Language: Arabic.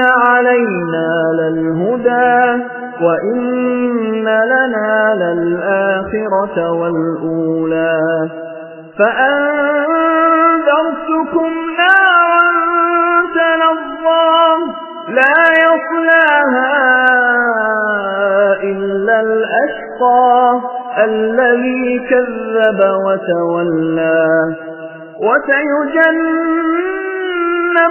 علينا للهدى وإن لنا للآخرة والأولى فأنذرتكم نارا تلظى لا يصلاها إلا الأشقى الذي كذب وتولى وسيجنبها